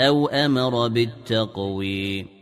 أَوْ أَمَرَ بِالتَّقْوِى.